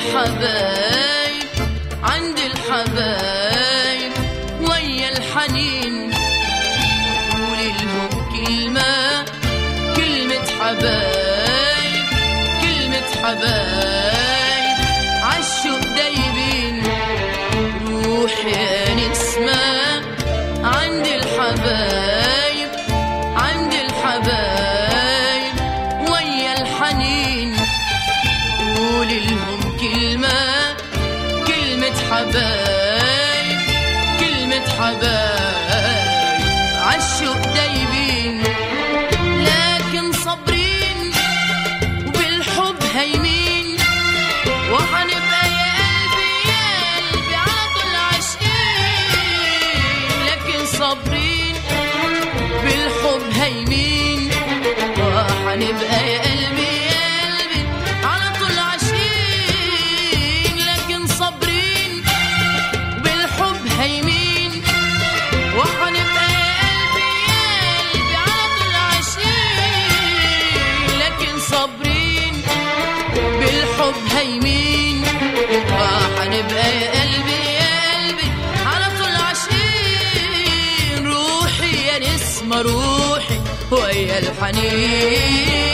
الحبايب حبايب كلمة حبايب عالشوق دايبين. لكن صابرين وبالحب هايمين. وحنبقى يا قلبي يا قلبي على طول عاشقين. لكن صابرين وبالحب هايمين. وحنبقى يا قلبي يمين. راح نبقى يا قلبي يا قلبي على طول عاشقين روحي يا نسمة روحي ويا الحنين.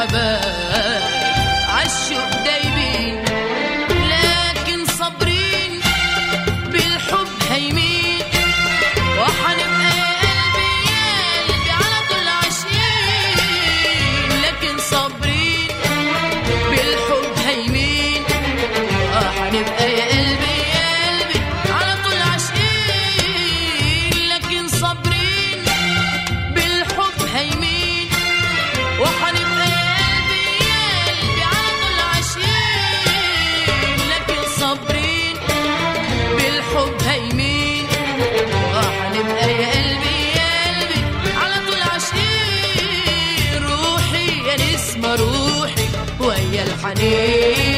حبايب دايبين لكن صابرين بالحب هايمين. وحنبقى يا قلبي يا قلبي على كل عاشقين لكن صابرين بالحب وحنبقى Ei,